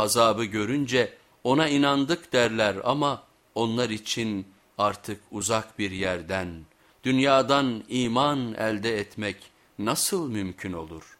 azabı görünce ona inandık derler ama onlar için artık uzak bir yerden, dünyadan iman elde etmek nasıl mümkün olur?''